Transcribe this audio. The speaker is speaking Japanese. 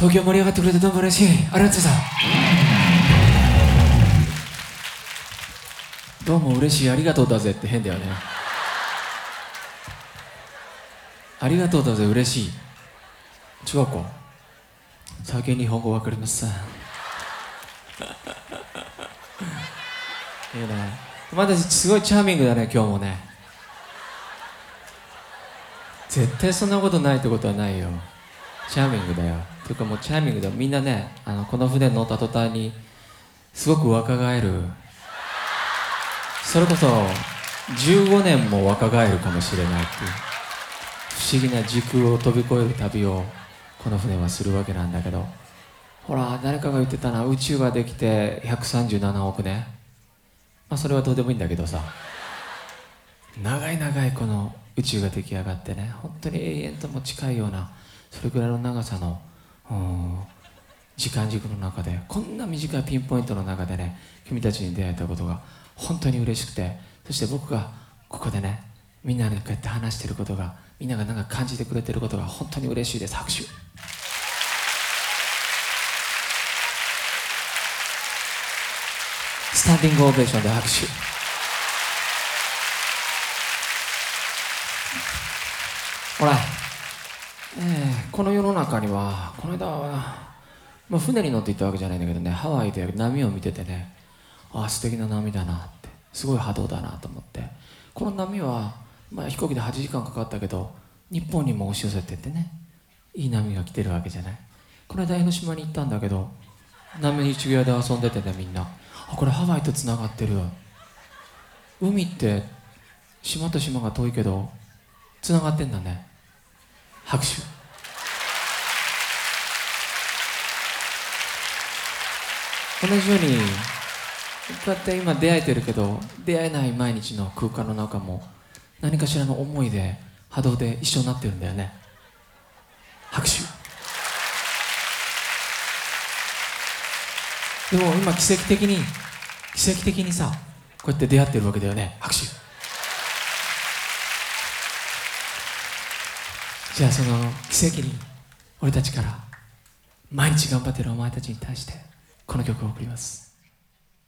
東京盛り上がってくれてどうも嬉しいありがとうさ。どうも嬉しい。ありがとうだぜって変だよね。ありがとうだぜ嬉しい。違うか最近日本語わかりません。いいね。まだすごいチャーミングだね今日もね。絶対そんなことないってことはないよ。チャーミングだよ。ていうかもうチャーミングだよみんなねあのこの船乗った途端にすごく若返る。それこそ15年も若返るかもしれないっていう。不思議な時空を飛び越える旅をこの船はするわけなんだけど。ほら誰かが言ってたな宇宙ができて137億年まあそれはどうでもいいんだけどさ。長い長いこの宇宙が出来上がってね本当に永遠とも近いようなそれぐらいの長さの時間軸の中でこんな短いピンポイントの中でね君たちに出会えたことが本当に嬉しくてそして僕がここでねみんなでこうやって話してることがみんながなんか感じてくれてることが本当に嬉しいです。拍手。スタンディングオベーションで拍手。ほら、この世の中にはこの間は、まあ、船に乗って行ったわけじゃないんだけどねハワイで波を見ててねああ素敵な波だなってすごい波動だなと思ってこの波は、まあ、飛行機で8時間かかったけど日本にも押し寄せてってねいい波が来てるわけじゃない。この間江ノ島に行ったんだけど波に一部屋で遊んでてねみんな。あこれハワイとつながってる海って島と島が遠いけどつながってんだね。拍手。同じようにこうやって今出会えてるけど出会えない毎日の空間の中も何かしらの思いで波動で一緒になってるんだよね。拍手。でも今奇跡的に奇跡的にさこうやって出会ってるわけだよね拍手。じゃあその奇跡に俺たちから毎日頑張ってるお前たちに対してこの曲を送ります。